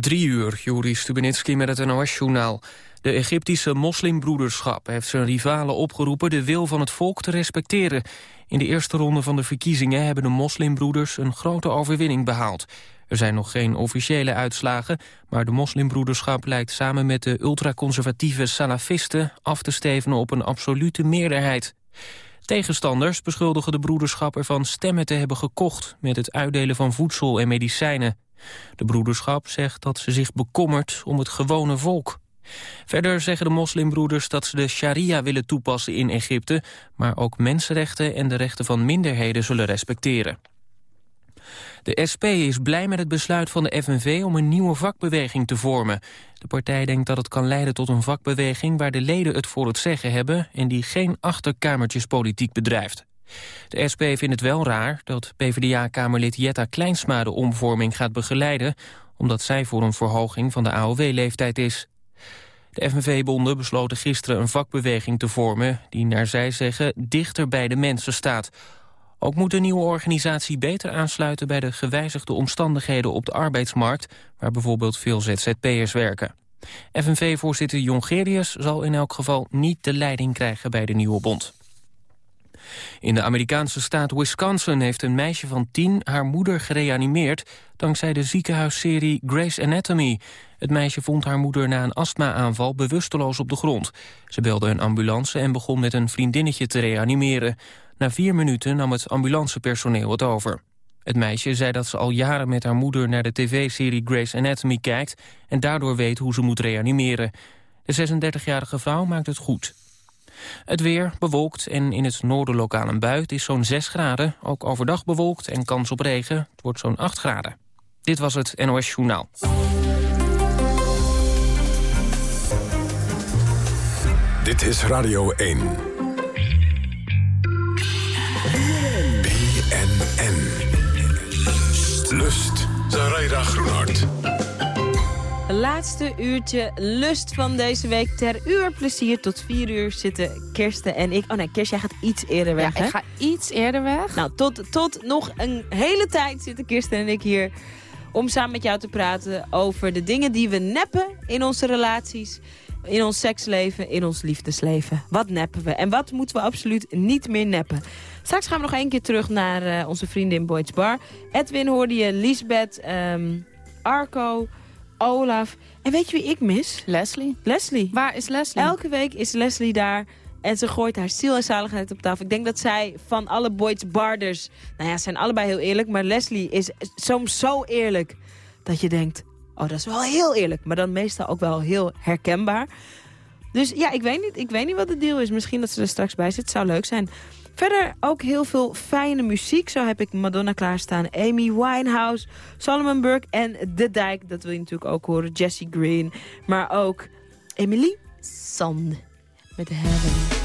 Drie uur, Juri Stubenitski met het NOS-journaal. De Egyptische moslimbroederschap heeft zijn rivalen opgeroepen... de wil van het volk te respecteren. In de eerste ronde van de verkiezingen hebben de moslimbroeders... een grote overwinning behaald. Er zijn nog geen officiële uitslagen... maar de moslimbroederschap lijkt samen met de ultraconservatieve salafisten... af te stevenen op een absolute meerderheid. Tegenstanders beschuldigen de broederschap ervan stemmen te hebben gekocht... met het uitdelen van voedsel en medicijnen. De broederschap zegt dat ze zich bekommert om het gewone volk. Verder zeggen de moslimbroeders dat ze de sharia willen toepassen in Egypte... maar ook mensenrechten en de rechten van minderheden zullen respecteren. De SP is blij met het besluit van de FNV om een nieuwe vakbeweging te vormen. De partij denkt dat het kan leiden tot een vakbeweging waar de leden het voor het zeggen hebben... en die geen achterkamertjespolitiek bedrijft. De SP vindt het wel raar dat PvdA-kamerlid Jetta Kleinsma de omvorming gaat begeleiden... omdat zij voor een verhoging van de AOW-leeftijd is. De FNV-bonden besloten gisteren een vakbeweging te vormen... die naar zij zeggen dichter bij de mensen staat. Ook moet de nieuwe organisatie beter aansluiten... bij de gewijzigde omstandigheden op de arbeidsmarkt... waar bijvoorbeeld veel ZZP'ers werken. FNV-voorzitter Jongerius zal in elk geval niet de leiding krijgen bij de nieuwe bond. In de Amerikaanse staat Wisconsin heeft een meisje van tien haar moeder gereanimeerd dankzij de ziekenhuisserie Grey's Anatomy. Het meisje vond haar moeder na een astma-aanval bewusteloos op de grond. Ze belde een ambulance en begon met een vriendinnetje te reanimeren. Na vier minuten nam het ambulancepersoneel het over. Het meisje zei dat ze al jaren met haar moeder naar de tv-serie Grey's Anatomy kijkt... en daardoor weet hoe ze moet reanimeren. De 36-jarige vrouw maakt het goed. Het weer bewolkt en in het noorden lokaal een bui. Het is zo'n 6 graden. Ook overdag bewolkt en kans op regen. Het wordt zo'n 8 graden. Dit was het NOS Journaal. Dit is Radio 1. BNN. Lust. Zaraida Groenhart. Laatste uurtje lust van deze week. Ter uur plezier tot vier uur zitten Kirsten en ik. Oh nee, Kirsten, jij gaat iets eerder weg, Ja, ik ga iets eerder weg. Nou, tot, tot nog een hele tijd zitten Kirsten en ik hier... om samen met jou te praten over de dingen die we neppen in onze relaties... in ons seksleven, in ons liefdesleven. Wat neppen we en wat moeten we absoluut niet meer neppen? Straks gaan we nog één keer terug naar uh, onze vriendin Boyd's Bar. Edwin hoorde je, Lisbeth, um, Arco... Olaf. En weet je wie ik mis? Leslie. Leslie. Waar is Leslie? Elke week is Leslie daar. En ze gooit haar ziel en zaligheid op tafel. Ik denk dat zij van alle Boyd's Barders... Nou ja, ze zijn allebei heel eerlijk. Maar Leslie is soms zo eerlijk dat je denkt... Oh, dat is wel heel eerlijk. Maar dan meestal ook wel heel herkenbaar. Dus ja, ik weet niet, ik weet niet wat de deal is. Misschien dat ze er straks bij zit. Zou leuk zijn. Verder ook heel veel fijne muziek. Zo heb ik Madonna klaarstaan, Amy Winehouse, Solomon Burke en De Dijk. Dat wil je natuurlijk ook horen. Jessie Green. Maar ook Emily Sand met Heaven.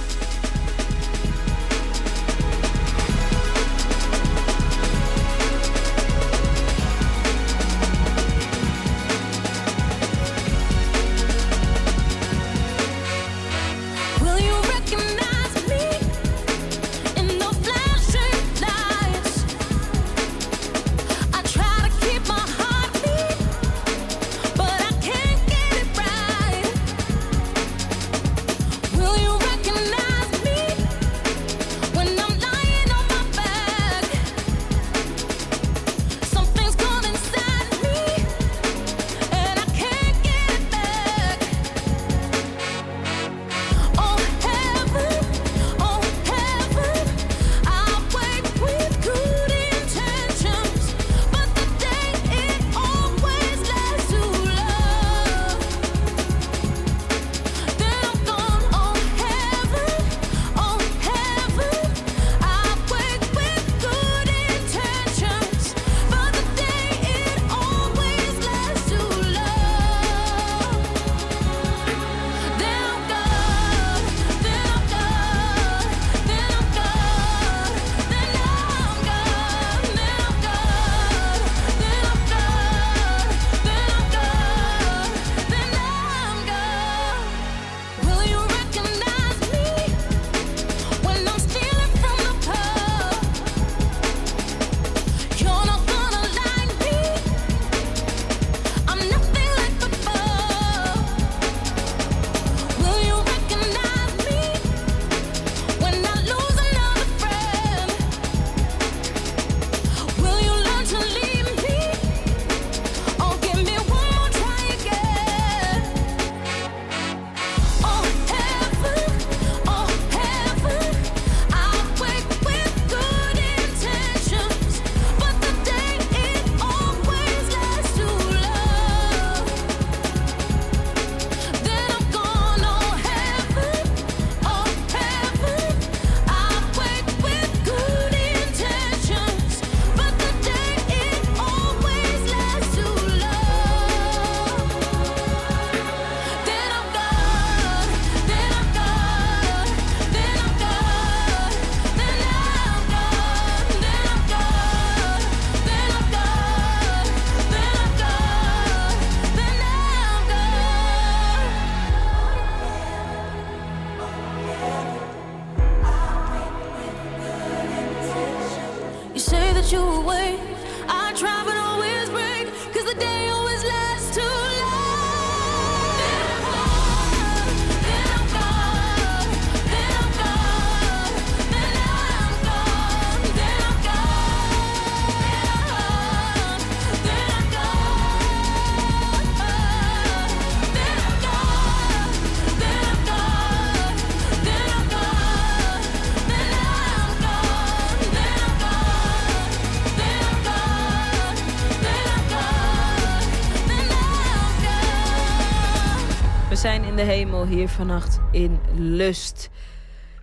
Hier vannacht in Lust.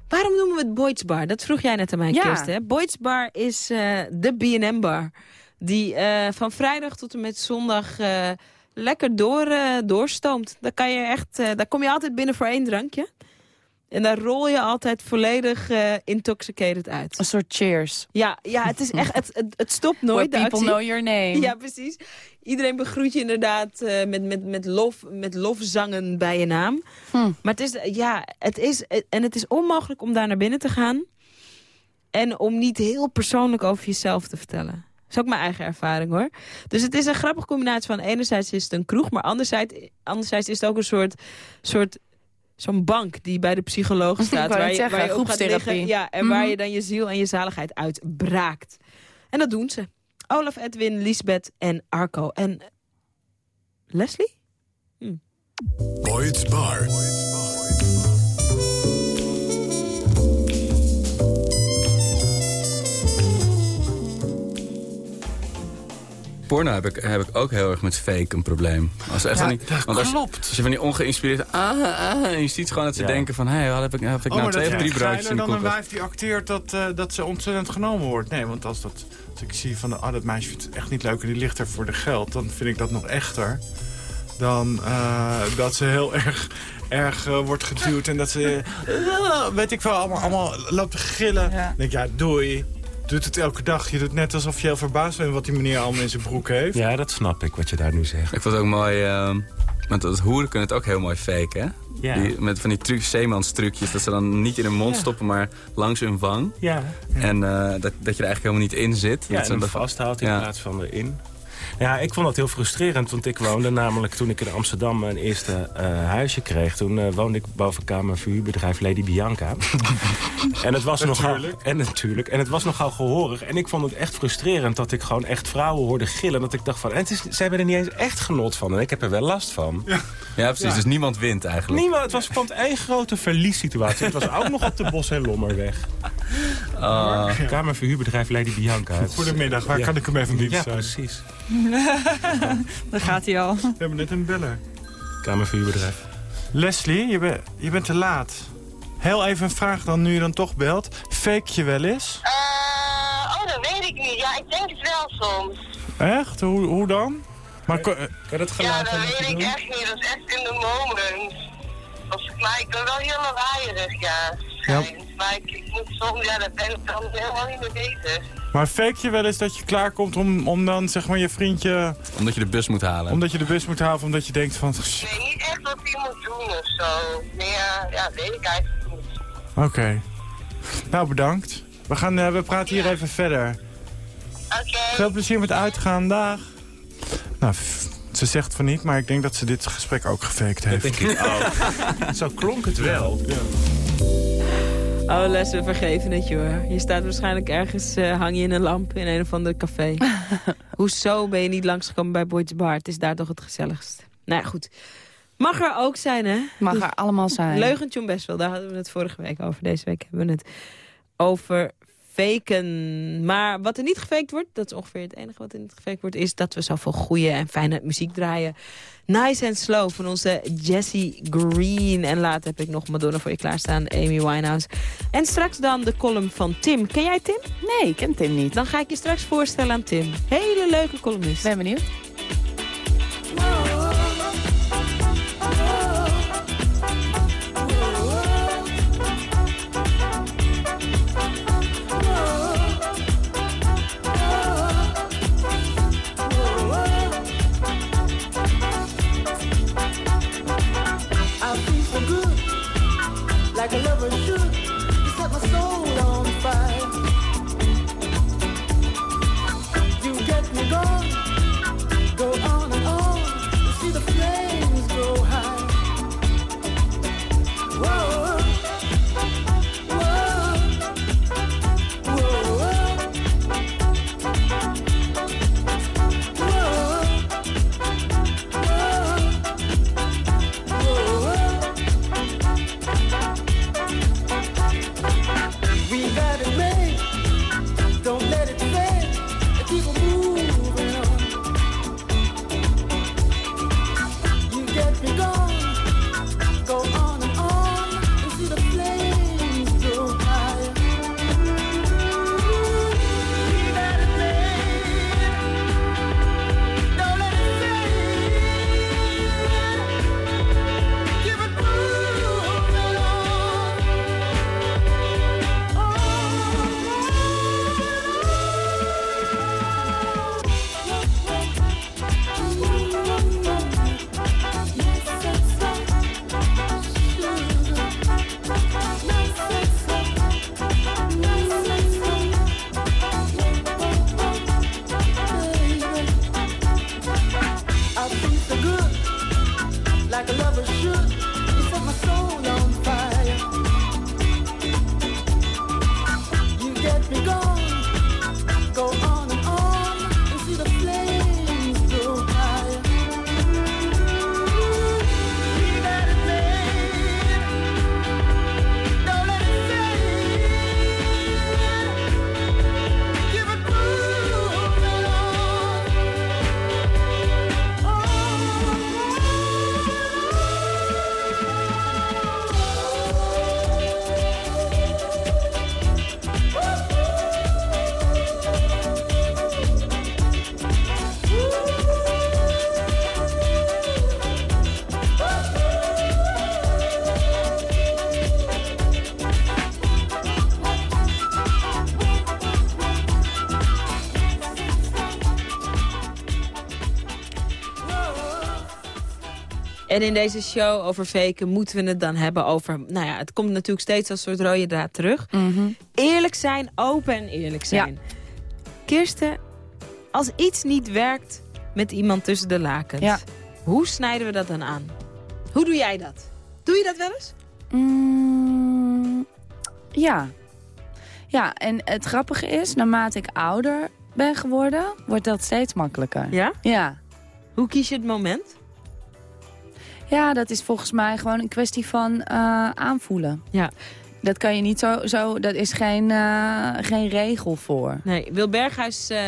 Waarom noemen we het Boyd's Bar? Dat vroeg jij net aan mij, Ja. Kirsten. hè? Boyd's Bar is eh, de B&M bar. Die eh, van vrijdag tot en met zondag eh, lekker door, doorstoomt. Daar, kan je echt, daar kom je altijd binnen voor één drankje. En daar rol je altijd volledig eh, intoxicated uit. Een soort cheers. Ja, ja het is echt, het, het, het stopt nooit, Where people know your name. Ja, precies. Iedereen begroet je inderdaad eh, met, met, met, lof, met lofzangen bij je naam. Hm. Maar het is, ja, het is, en het is onmogelijk om daar naar binnen te gaan. En om niet heel persoonlijk over jezelf te vertellen. Dat is ook mijn eigen ervaring hoor. Dus het is een grappige combinatie van enerzijds is het een kroeg, maar anderzijds, anderzijds is het ook een soort, soort zo'n bank die bij de psycholoog staat. waar, je, zeggen, waar je op gaat groepstherapie. liggen. Ja, en waar Mhm. je dan je ziel en je zaligheid uitbraakt. En dat doen ze. Olaf, Edwin, Lisbeth en Arco. En Leslie? Boyd's Bar. Porno heb ik, heb ik ook heel erg met fake een probleem. Als echt van die, want als, klopt. Als je van die ongeïnspireerd... Ah, ah, en je ziet gewoon dat ze Ja. denken van... Hé, hey, wat heb ik, heb ik Oh, nou twee of drie broodjes in de dan een wijf die acteert dat, eh, dat ze ontzettend genomen wordt. Nee, want als, dat, als ik zie van... Oh, dat meisje vindt het echt niet leuk en die ligt er voor de geld... dan vind ik dat nog echter dan eh, dat ze heel erg, erg eh, wordt geduwd... en dat ze, weet ik wel, allemaal, allemaal loopt te gillen. Ja. Dan denk ik, ja, doei. Doet het elke dag. Je doet net alsof je heel verbaasd bent... wat die meneer allemaal in zijn broek heeft. Ja, dat snap ik, wat je daar nu zegt. Ik vond het ook mooi... ehm, want dat hoeren kunnen het ook heel mooi faken, hè? Ja. Die, met van die truc, zeemanstrucjes. Dat ze dan niet in hun mond Ja. stoppen, maar langs hun wang. Ja, En eh, dat, dat je er eigenlijk helemaal niet in zit. ja dat en hem dat- vasthoudt in Ja. plaats van erin. Ja, ik vond dat heel frustrerend, want ik woonde namelijk toen ik in Amsterdam mijn eerste eh, huisje kreeg. Toen eh, woonde ik boven kamer verhuurbedrijf Lady Bianca. en het was nogal en natuurlijk en het was nogal gehoorig. En ik vond het echt frustrerend dat ik gewoon echt vrouwen hoorde gillen. Dat ik dacht van, en het is, hebben er niet eens echt genot van. En ik heb er wel last van. Ja, precies. Dus niemand wint eigenlijk. Niemand, het was van één grote verliessituatie. Het was ook nog op de Bos en Lommerweg. Ah, Kamerverhuurbedrijf Lady Bianca. Goedemiddag, waar Ja. kan ik hem even Ja, zijn? precies. Daar gaat hij al. We hebben net een beller. Kamerverhuurbedrijf. Leslie, je, bent je bent te laat. Heel even een vraag dan, nu je dan toch belt. Fake je wel eens? Eh, oh, dat weet ik niet. Ja, ik denk het wel soms. Echt? Hoe, hoe dan? Maar Kan je dat Ja, dat weet ik doen? echt niet. Dat is echt in de moment. Of, maar ik ben wel heel lawaaierig, ja. Schijnt. Maar ik, ik moet soms, ja, daar ben ik dan helemaal niet mee bezig. maar fake je wel eens dat je klaarkomt om, om dan zeg maar je vriendje... omdat je de bus moet halen. Omdat je de bus moet halen of omdat je denkt van... Nee, niet echt wat hij moet doen of zo. Meer, ja, weet ik eigenlijk niet. Oké. Nou, bedankt. We, gaan, eh, we praten hier even verder. Oké. Veel plezier met uitgaan. Dag. Nou, ze zegt van niet, maar ik denk dat ze dit gesprek ook gefaked heeft. denk ik ook. Zo klonk het wel. Oh, Les, we vergeven het je hoor. Je staat waarschijnlijk ergens, eh, hang je in een lamp in een of ander café. Hoezo ben je niet langsgekomen bij Boyd's Bar? Het is daar toch het gezelligst. Nou ja, goed. Mag er ook zijn, hè? Mag Dus er allemaal zijn. Leugentje om best wel, daar hadden we het vorige week over. Deze week hebben we het over faken. Maar wat er niet gefaked wordt, dat is ongeveer het enige wat er niet gefaked wordt... is dat we zoveel goede en fijne muziek draaien. Nice and Slow van onze Jessie Green. En later heb ik nog Madonna voor je klaarstaan, Amy Winehouse. En straks dan de column van Tim. Ken jij Tim? Nee, ik ken Tim niet. Dan ga ik je straks voorstellen aan Tim. Hele leuke columnist. Ben benieuwd. Like a lover En in deze show over faken moeten we het dan hebben over... Nou ja, het komt natuurlijk steeds als soort rode draad terug. Eerlijk zijn, open en eerlijk zijn. Kirsten, als iets niet werkt met iemand tussen de lakens... Ja. hoe snijden we dat dan aan? Hoe doe jij dat? Doe je dat wel eens? Mm, ja. Ja, en het grappige is, naarmate ik ouder ben geworden, wordt dat steeds makkelijker. Ja? Ja. Hoe kies je het moment? Ja, dat is volgens mij gewoon een kwestie van eh, aanvoelen. Ja. Dat kan je niet zo, zo dat is geen, eh, geen regel voor. Nee, Wil Berghuis eh,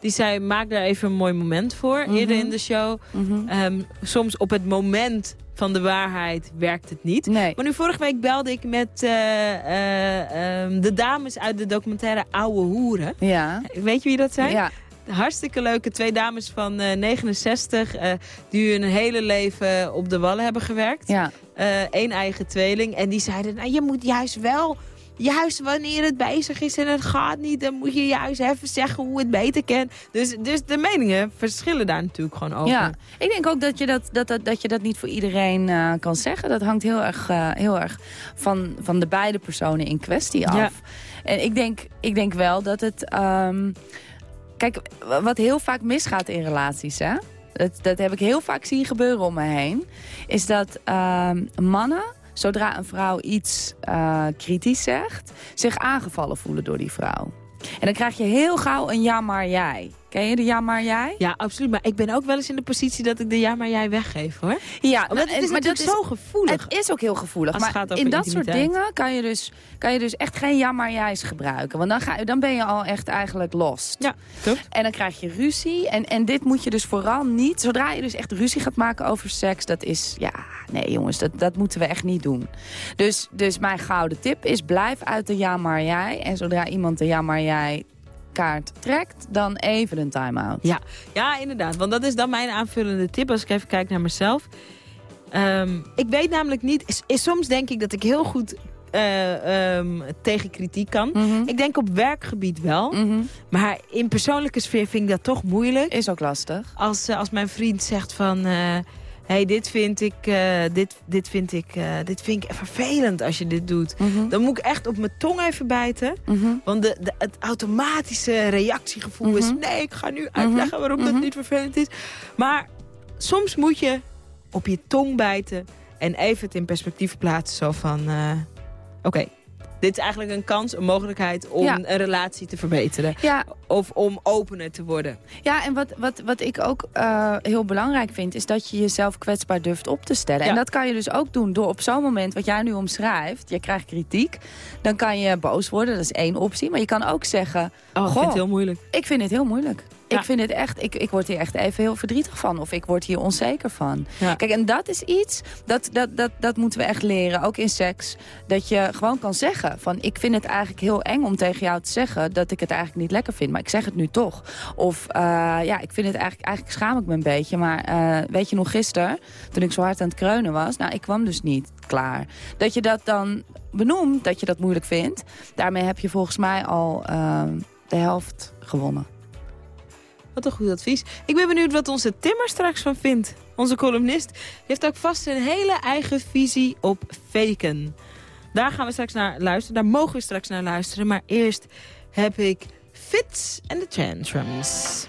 die zei, maak daar even een mooi moment voor. Eerder in de show. Mhm. Ehm, soms op het moment van de waarheid werkt het niet. Nee. Maar nu vorige week belde ik met eh, eh, ehm, de dames uit de documentaire Oude Hoeren. Ja. Weet je wie dat zijn? Ja. Hartstikke leuke twee dames van eh, 69 eh, die hun hele leven op de wallen hebben gewerkt. Ja. Eén eigen tweeling. En die zeiden, nou, je moet juist wel, juist wanneer het bezig is en het gaat niet, dan moet je juist even zeggen hoe het beter kan. Dus, dus de meningen verschillen daar natuurlijk gewoon over. Ja, ik denk ook dat je dat, dat, dat, dat, je dat niet voor iedereen eh, kan zeggen. Dat hangt heel erg, eh, heel erg van, van de beide personen in kwestie af. Ja. En ik denk, ik denk wel dat het... ehm, kijk, wat heel vaak misgaat in relaties, hè? Dat, dat heb ik heel vaak zien gebeuren om me heen. Is dat ehm, mannen, zodra een vrouw iets eh, kritisch zegt... zich aangevallen voelen door die vrouw. En dan krijg je heel gauw een ja maar jij. Ken je de ja maar jij? Ja, absoluut. Maar ik ben ook wel eens in de positie dat ik de ja maar jij weggeef, hoor. Ja, Omdat het is maar natuurlijk zo gevoelig. Het is ook heel gevoelig. Als het maar gaat over in dat soort dingen kan je, dus, kan je dus echt geen ja maar jij's gebruiken. Want dan, ga, dan ben je al echt eigenlijk lost. Ja, klopt. En dan krijg je ruzie. En, en dit moet je dus vooral niet... Zodra je dus echt ruzie gaat maken over seks... dat is... Ja, nee jongens, dat, dat moeten we echt niet doen. Dus, dus mijn gouden tip is... blijf uit de ja maar jij. En zodra iemand de ja maar jij kaart trekt... dan even een time-out. Ja, ja, inderdaad. Want dat is dan mijn aanvullende tip als ik even kijk naar mezelf. Ehm, ik weet namelijk niet... Is, is- soms denk ik dat ik heel goed eh, ehm, tegen kritiek kan. Mhm. Ik denk op werkgebied wel. Mhm. Maar in persoonlijke sfeer vind ik dat toch moeilijk. Is ook lastig. Als, eh, als mijn vriend zegt van... eh, hey, dit vind ik, eh, dit, dit, vind ik, eh, dit vind ik vervelend als je dit doet. Mhm. Dan moet ik echt op mijn tong even bijten. Mhm. Want de, de, het automatische reactiegevoel is... Mhm. nee, ik ga nu uitleggen waarom dat niet vervelend is. Maar soms moet je op je tong bijten... en even het in perspectief plaatsen. Zo van, eh, oké, dit is eigenlijk een kans, een mogelijkheid... om Ja. een relatie te verbeteren. Ja, Of om opener te worden. Ja, en wat, wat, wat ik ook eh, heel belangrijk vind... is dat je jezelf kwetsbaar durft op te stellen. Ja. En dat kan je dus ook doen door op zo'n moment... wat jij nu omschrijft, je krijgt kritiek... dan kan je boos worden, dat is één optie. Maar je kan ook zeggen... Oh, ik Goh, vind het heel moeilijk. ik vind het heel moeilijk. Ja. Ik vind het echt, ik, ik word hier echt even heel verdrietig van. Of ik word hier onzeker van. Ja. Kijk, en dat is iets, dat, dat, dat, dat moeten we echt leren, ook in seks. Dat je gewoon kan zeggen van, ik vind het eigenlijk heel eng om tegen jou te zeggen... dat ik het eigenlijk niet lekker vind, maar ik zeg het nu toch. Of, eh, ja, ik vind het eigenlijk, eigenlijk schaam ik me een beetje. Maar eh, weet je nog gisteren, toen ik zo hard aan het kreunen was... nou, ik kwam dus niet klaar. Dat je dat dan benoemt, dat je dat moeilijk vindt... daarmee heb je volgens mij al eh, de helft gewonnen. Wat een goed advies. Ik ben benieuwd wat onze Timmer straks van vindt. Onze columnist heeft ook vast een hele eigen visie op faken. Daar gaan we straks naar luisteren. Daar mogen we straks naar luisteren. Maar eerst heb ik Fits and the Tantrums.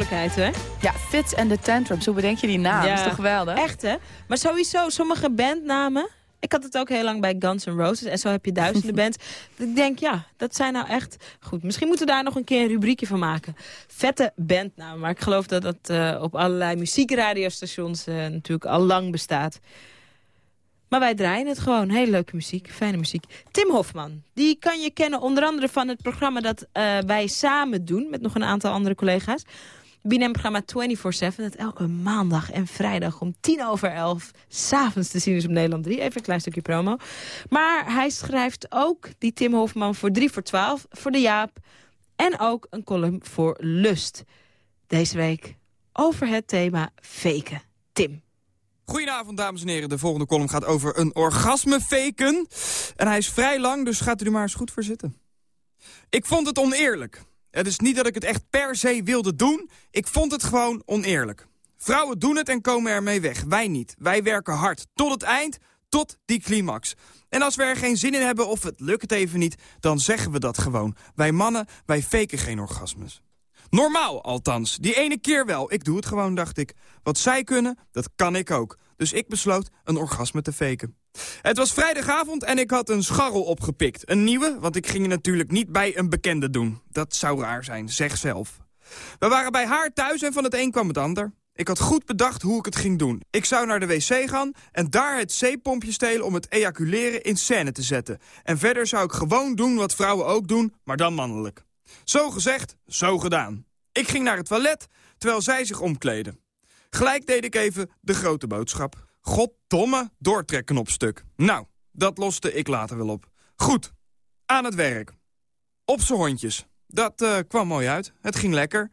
Vrolijkheid, hè? Ja, Fits and the Tantrums. Hoe bedenk je die naam? Ja. Dat is toch geweldig? Echt, hè? Maar sowieso, sommige bandnamen... Ik had het ook heel lang bij Guns N' Roses. En zo heb je duizenden bands. Ik denk, ja, dat zijn nou echt... Goed, misschien moeten we daar nog een keer een rubriekje van maken. Vette bandnamen. Maar ik geloof dat dat eh, op allerlei muziekradiostations eh, natuurlijk al lang bestaat. Maar wij draaien het gewoon. Hele leuke muziek, fijne muziek. Tim Hofman, die kan je kennen onder andere van het programma dat eh, wij samen doen... met nog een aantal andere collega's. BNM-programma 24-7, dat elke maandag en vrijdag om tien over elf... s'avonds te zien is op Nederland 3. Even een klein stukje promo. Maar hij schrijft ook, die Tim Hofman, voor 3 voor 12, voor de Jaap... en ook een column voor Lust. Deze week over het thema faken. Tim. Goedenavond, dames en heren. De volgende column gaat over een orgasme faken. En hij is vrij lang, dus gaat u er maar eens goed voor zitten. Ik vond het oneerlijk. Het is niet dat ik het echt per se wilde doen. Ik vond het gewoon oneerlijk. Vrouwen doen het en komen ermee weg. Wij niet. Wij werken hard. Tot het eind, tot die climax. En als we er geen zin in hebben of het lukt het even niet... dan zeggen we dat gewoon. Wij mannen, wij faken geen orgasmes. Normaal althans. Die ene keer wel. Ik doe het gewoon, dacht ik. Wat zij kunnen, dat kan ik ook. Dus ik besloot een orgasme te faken. Het was vrijdagavond en ik had een scharrel opgepikt. Een nieuwe, want ik ging het natuurlijk niet bij een bekende doen. Dat zou raar zijn, zeg zelf. We waren bij haar thuis en van het een kwam het ander. Ik had goed bedacht hoe ik het ging doen. Ik zou naar de wc gaan en daar het zeepompje stelen om het ejaculeren in scène te zetten. En verder zou ik gewoon doen wat vrouwen ook doen, maar dan mannelijk. Zo gezegd, zo gedaan. Ik ging naar het toilet, terwijl zij zich omkleden. Gelijk deed ik even de grote boodschap. Goddomme, doortrekken op stuk. Nou, dat loste ik later wel op. Goed, aan het werk. Op z'n hondjes. Dat eh, kwam mooi uit. Het ging lekker.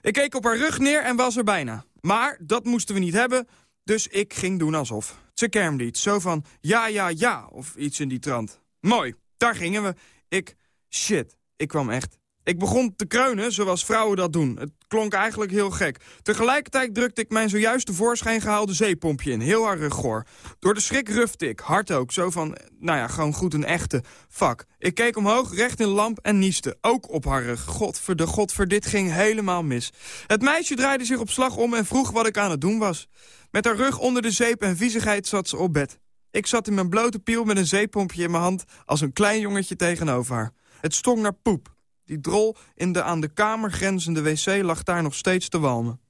Ik keek op haar rug neer en was er bijna. Maar dat moesten we niet hebben, dus ik ging doen alsof. Ze kermde iets, zo van ja, ja, ja, of iets in die trant. Mooi, daar gingen we. Ik, shit, ik kwam echt. Ik begon te kreunen zoals vrouwen dat doen. Het klonk eigenlijk heel gek. Tegelijkertijd drukte ik mijn zojuist tevoorschijn gehaalde zeepompje in. Heel haar ruggoor. Door de schrik rufte ik, hard ook. Zo van, nou ja, gewoon goed een echte. Fuck. Ik keek omhoog, recht in de lamp en nieste. Ook op haar rug. Godverde, godver, dit ging helemaal mis. Het meisje draaide zich op slag om en vroeg wat ik aan het doen was. Met haar rug onder de zeep en viezigheid zat ze op bed. Ik zat in mijn blote piel met een zeepompje in mijn hand... als een klein jongetje tegenover haar. Het stonk naar poep. Die drol in de aan de kamer grenzende wc lag daar nog steeds te walmen.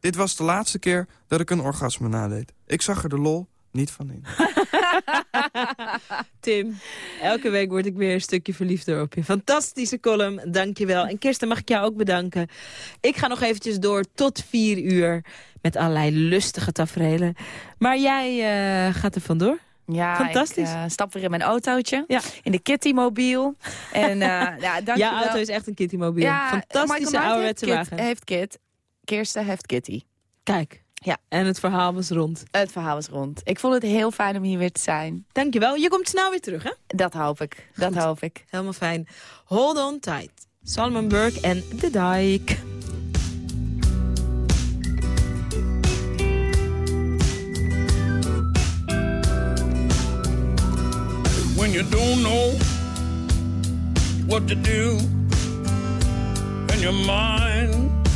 Dit was de laatste keer dat ik een orgasme nadeed. Ik zag er de lol niet van in. Tim, elke week word ik weer een stukje verliefder op je. Fantastische column, dankjewel. En Kirsten, mag ik jou ook bedanken. Ik ga nog eventjes door tot vier uur met allerlei lustige tafereelen. Maar jij eh, gaat er vandoor. Ja, Fantastisch. ik eh, stap weer in mijn autootje. Ja. In de Kitty-mobiel. En uh, ja, dankjewel. Jouw auto is echt een Kitty-mobiel. Ja, Fantastische Michael Knight ouderwetse wagen. Heeft Kit. Kirsten heeft Kitty. Kijk. Ja. En het verhaal was rond. Het verhaal was rond. Ik vond het heel fijn om hier weer te zijn. Dankjewel. Je komt snel weer terug, hè? Dat hoop ik. Dat Goed. hoop ik. Helemaal fijn. Hold on tight. Salman Burke en The Dike. When you don't know what to do. And your mind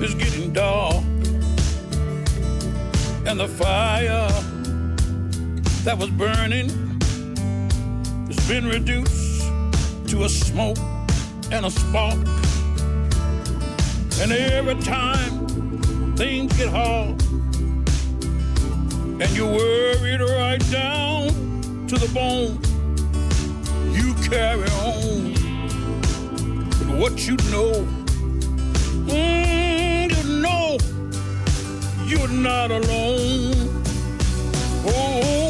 is getting dark. And the fire that was burning has been reduced to a smoke and a spark. And every time things get hard and you're worried right down to the bone. You carry on with what you know. Mm, you know you're not alone. Hold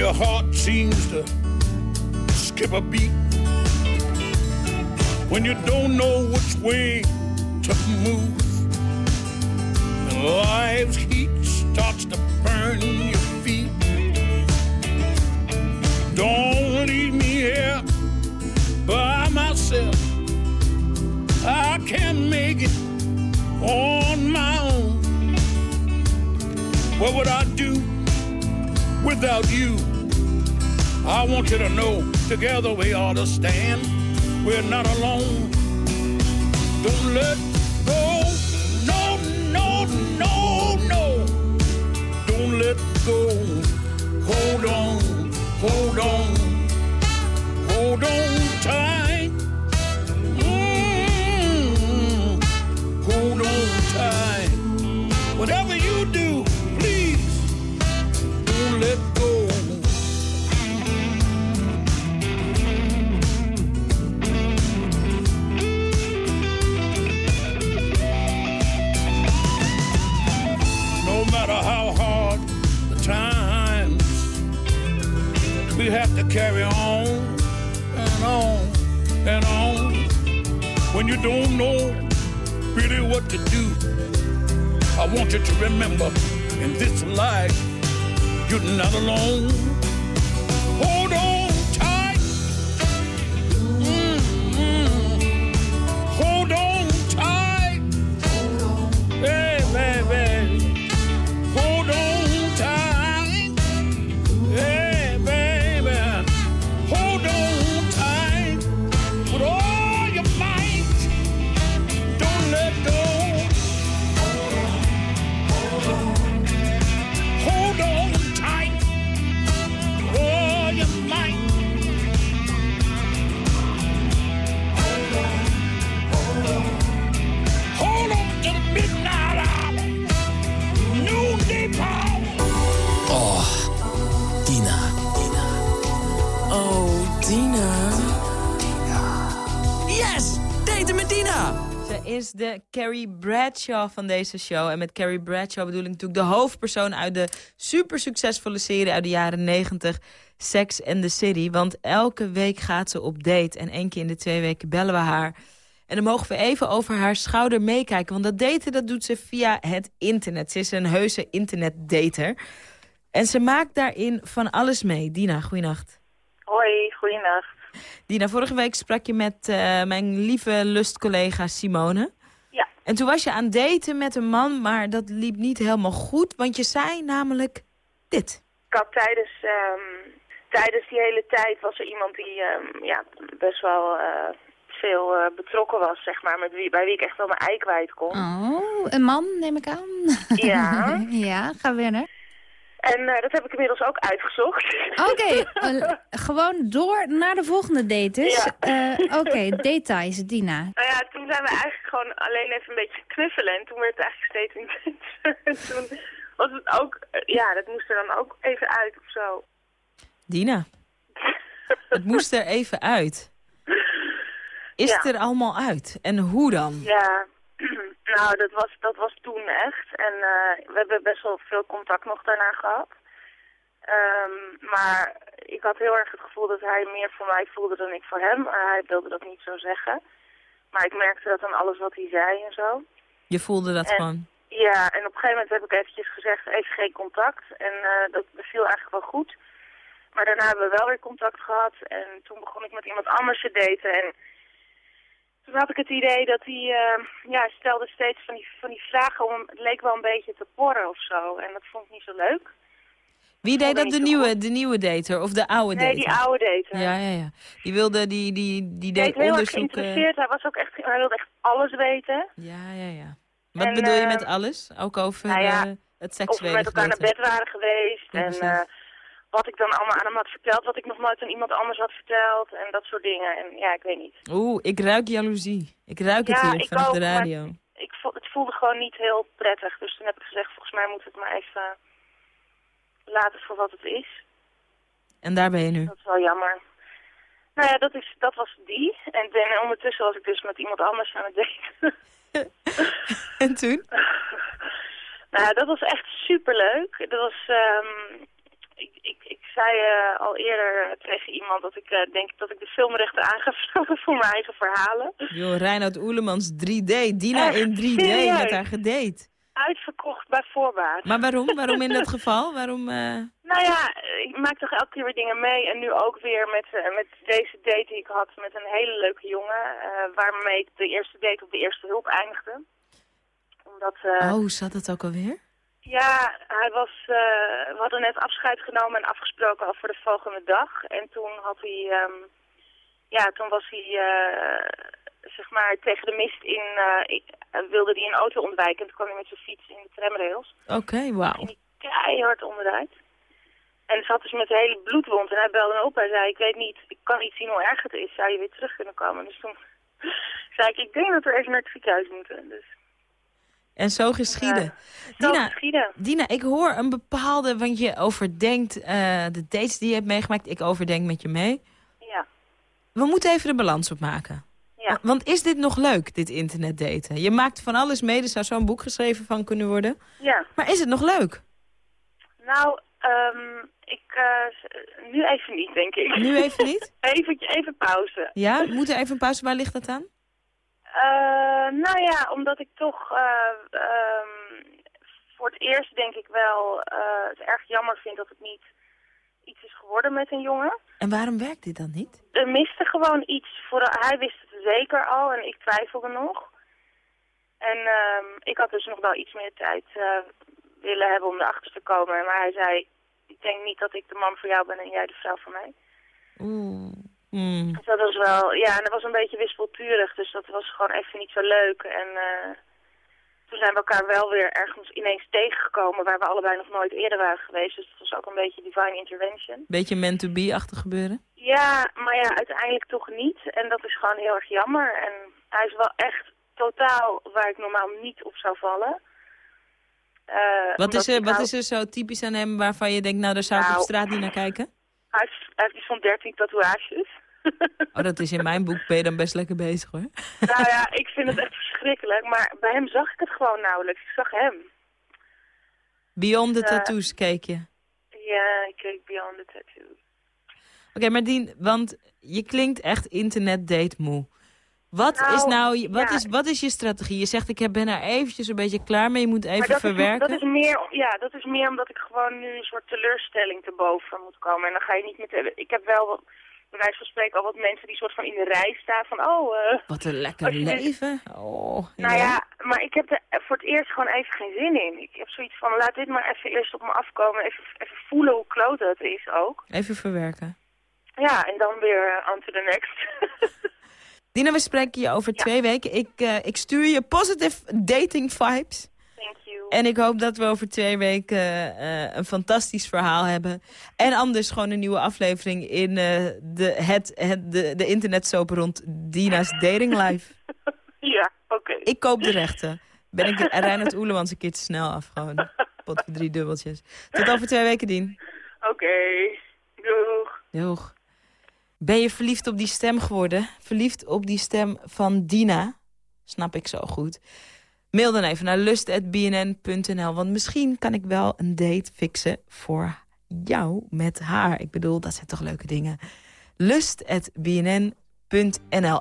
your heart seems to skip a beat. When you don't know which way to move, and life's heat starts to burn your feet. Don't leave me here by myself. I can't make it on my own. What would I do without you? I want you to know together we ought to stand. We're not alone. Don't let go. No, no, no, no. Don't let go. Hold on, hold on, hold on tight. Carrie Bradshaw van deze show. En met Carrie Bradshaw bedoel ik natuurlijk de hoofdpersoon... uit de super succesvolle serie uit de jaren 90... Sex and the City. Want elke week gaat ze op date. En één keer in de twee weken bellen we haar... En dan mogen we even over haar schouder meekijken. Want dat daten dat doet ze via het internet. Ze is een heuse internetdater. En ze maakt daarin van alles mee. Dina, goeienacht. Hoi, goeienacht. Dina, vorige week sprak je met eh, mijn lieve lustcollega Simone. En toen was je aan het daten met een man, maar dat liep niet helemaal goed. Want je zei namelijk dit. Ik had tijdens, ehm, tijdens die hele tijd was er iemand die ehm, ja, best wel eh, veel eh, betrokken was, zeg maar. Met wie, bij wie ik echt wel mijn ei kwijt kon. Oh, een man neem ik aan. Ja. ja, ga verder. En eh, dat heb ik inmiddels ook uitgezocht. Oké, gewoon door naar de volgende date dus. Ja. Eh, Oké, details, Dina. Nou ja, toen zijn we eigenlijk gewoon alleen even een beetje knuffelen. En toen werd het eigenlijk steeds intenser. En toen was het ook, eh, ja, dat moest er dan ook even uit of zo. Dina, het moest er even uit. Is Ja. het er allemaal uit? En hoe dan? Ja, nou, dat was, dat was toen echt. En eh, we hebben best wel veel contact nog daarna gehad. Ehm, maar ik had heel erg het gevoel dat hij meer voor mij voelde dan ik voor hem. Maar hij wilde dat niet zo zeggen. Maar ik merkte dat aan alles wat hij zei en zo. Je voelde dat En- gewoon. Ja, en op een gegeven moment heb ik eventjes gezegd, even geen contact. En eh, dat beviel eigenlijk wel goed. Maar daarna hebben we wel weer contact gehad. En toen begon ik met iemand anders te daten. En toen had ik het idee dat hij, eh, ja, hij stelde steeds van die, van die vragen om, het leek wel een beetje te porren of zo. En dat vond ik niet zo leuk. Wie deed dat? De nieuwe, de nieuwe dater of de oude Nee, dater? die oude dater. Ja, ja, ja. Die wilde, die, die, die Hij deed heel erg eh, geïnteresseerd. Hij was ook echt, hij wilde echt alles weten. Ja, ja, ja. Wat En, bedoel je eh, met alles? Ook over nou ja, eh, het Of we met elkaar naar bed waren geweest. Ja, en. Wat ik dan allemaal aan hem had verteld, wat ik nog nooit aan iemand anders had verteld. En dat soort dingen. En ja, ik weet niet. Oeh, ik ruik jaloezie. Ik ruik het Ja, hier vanaf ook, de radio. Ik vo- het voelde gewoon niet heel prettig. Dus toen heb ik gezegd, volgens mij moet het maar even laten voor wat het is. En daar ben je nu. Dat is wel jammer. Nou ja, dat, is, dat was die. En, en ondertussen was ik dus met iemand anders aan het daten. En toen? Nou, ja, dat was echt superleuk. Dat was, ehm, ik, ik, ik zei eh, al eerder tegen iemand dat ik eh, denk dat ik de filmrechten aangevraagd voor mijn eigen verhalen. Joh, Reinhard Oelemans 3D. Dina Echt, in 3D serieus? met haar gedate. Uitverkocht bij voorbaat. Maar waarom? Waarom in dat geval? Waarom... eh, Nou ja, ik maak toch elke keer weer dingen mee. En nu ook weer met, eh, met deze date die ik had met een hele leuke jongen. eh, waarmee ik de eerste date op de eerste hulp eindigde. Omdat, eh, Oh, zat het ook alweer? Ja, hij was, eh, we hadden net afscheid genomen en afgesproken al voor de volgende dag. En toen had hij, ehm, ja, toen was hij, eh, zeg maar, tegen de mist in, ik, eh, wilde hij een auto ontwijken. En toen kwam hij met zijn fiets in de tramrails. Oké, wauw. keihard onderuit. En ze had dus met een hele bloedwond. En hij belde me op. Hij zei, ik weet niet, ik kan niet zien hoe erg het is. Zou je weer terug kunnen komen? Dus toen zei ik, ik denk dat we even naar het ziekenhuis moeten. Dus, En zo geschieden. zo Dina, geschieden. Dina, ik hoor een bepaalde, want je overdenkt eh, de dates die je hebt meegemaakt. Ik overdenk met je mee. Ja. We moeten even de balans opmaken. Ja. Want is dit nog leuk, dit internet daten? Je maakt van alles mee, er zou zo'n boek geschreven van kunnen worden. Ja. Maar is het nog leuk? Nou, ehm, ik, eh, nu even niet, denk ik. Nu even niet? even, even pauze. Ja, we moeten even pauze. Waar ligt dat aan? Eh, nou ja, omdat ik toch eh, ehm, voor het eerst denk ik wel eh, het erg jammer vind dat het niet iets is geworden met een jongen. En waarom werkt dit dan niet? Er miste gewoon iets. Voor, hij wist het zeker al en ik twijfelde nog. En ehm, ik had dus nog wel iets meer tijd willen hebben om erachter te komen. Maar hij zei, ik denk niet dat ik de man voor jou ben en jij de vrouw voor mij. Oeh. Hmm. Dus dat was wel, ja, en dat was een beetje wispelturig. Dus dat was gewoon even niet zo leuk. En eh, toen zijn we elkaar wel weer ergens ineens tegengekomen waar we allebei nog nooit eerder waren geweest. Dus dat was ook een beetje divine intervention. Beetje meant-to-be-achtig gebeuren? Ja, maar ja, uiteindelijk toch niet. En dat is gewoon heel erg jammer. En hij is wel echt totaal waar ik normaal niet op zou vallen. Eh, Wat, is er, wat hou- is er zo typisch aan hem waarvan je denkt, nou daar zou ik op Nou. straat niet naar kijken? Hij heeft, hij heeft iets van 13 tatoeages. Oh, dat is in mijn boek, ben je dan best lekker bezig hoor. nou ja, ik vind het echt verschrikkelijk. Maar bij hem zag ik het gewoon nauwelijks. Ik zag hem. Beyond the Ja. tattoos keek je. Ja, ik keek Beyond the Tattoo. Oké, maar Dien, want je klinkt echt internet date moe. Wat, Nou, is nou, je- wat, ja. is, wat is je strategie? Je zegt, ik heb- ben er eventjes een beetje klaar mee, je moet even dat verwerken. Is, dat, is meer, ja, dat is meer omdat ik gewoon nu een soort teleurstelling te boven moet komen. En dan ga je niet met... Ik heb wel, bij wijze van spreken, al wat mensen die soort van in de rij staan van... Oh, eh, Wat een lekker dit- leven. Oh, nou ja, maar ik heb er voor het eerst gewoon even geen zin in. Ik heb zoiets van, laat dit maar even eerst op me afkomen. Even, even voelen hoe klote het is ook. Even verwerken. Ja, en dan weer eh, on to the next. Dina, we spreken je over twee weken. Ik, eh, ik stuur je positive dating vibes. En ik hoop dat we over twee weken eh, een fantastisch verhaal hebben. En anders gewoon een nieuwe aflevering in eh, de, het, het, de, de internetsoap rond Dina's Dating Life. ja, oké. Ik koop de rechten. Ben ik Reinhard Oelemans een keer te snel af. Gewoon pot voor drie dubbeltjes. Tot over twee weken, Dien. Oké, doeg. Doeg. Ben je verliefd op die stem geworden? Verliefd op die stem van Dina? Snap ik zo goed. Mail dan even naar lust.bnn.nl. Want misschien kan ik wel een date fixen voor jou met haar. Ik bedoel, dat zijn toch leuke dingen. Lust.bnn.nl.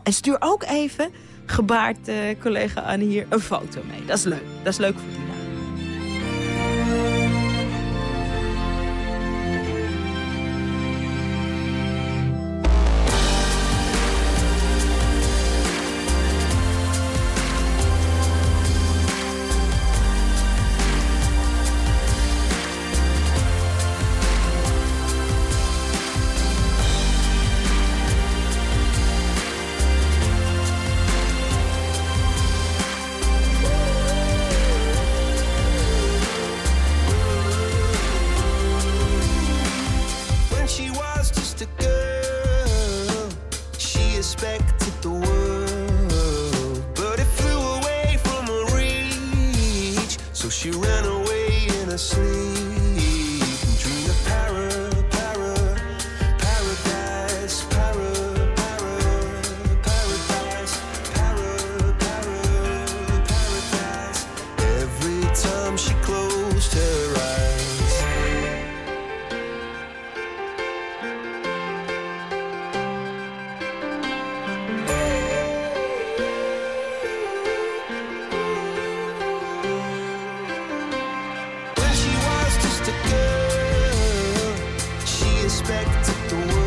En stuur ook even, gebaard eh, collega Anne hier, een foto mee. Dat is leuk. Dat is leuk voor Dina. Respect. the world.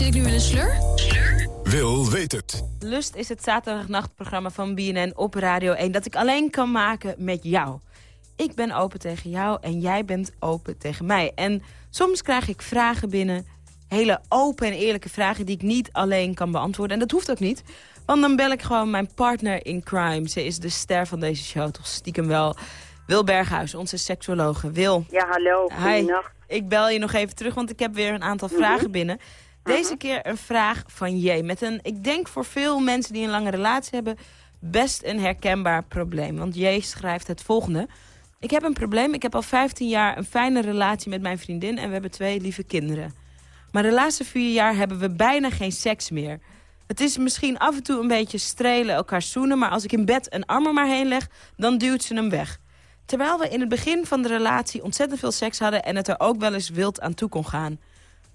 Zit ik nu in een slur? Wil weet het. Lust is het zaterdagnachtprogramma van BNN op Radio 1... dat ik alleen kan maken met jou. Ik ben open tegen jou en jij bent open tegen mij. En soms krijg ik vragen binnen, hele open en eerlijke vragen... die ik niet alleen kan beantwoorden. En dat hoeft ook niet, want dan bel ik gewoon mijn partner in crime. Ze is de ster van deze show, toch stiekem wel... Wil Berghuis, onze seksuologe. Wil. Ja, hallo. Hi. Goedenacht. Ik bel je nog even terug, want ik heb weer een aantal Mhm. vragen binnen. Deze keer een vraag van J. Met een, ik denk voor veel mensen die een lange relatie hebben... best een herkenbaar probleem. Want J schrijft het volgende. Ik heb een probleem. Ik heb al 15 jaar een fijne relatie met mijn vriendin... en we hebben twee lieve kinderen. Maar de laatste vier jaar hebben we bijna geen seks meer. Het is misschien af en toe een beetje strelen, elkaar zoenen... maar als ik in bed een arm er maar heen leg, dan duwt ze hem weg. Terwijl we in het begin van de relatie ontzettend veel seks hadden... en het er ook wel eens wild aan toe kon gaan.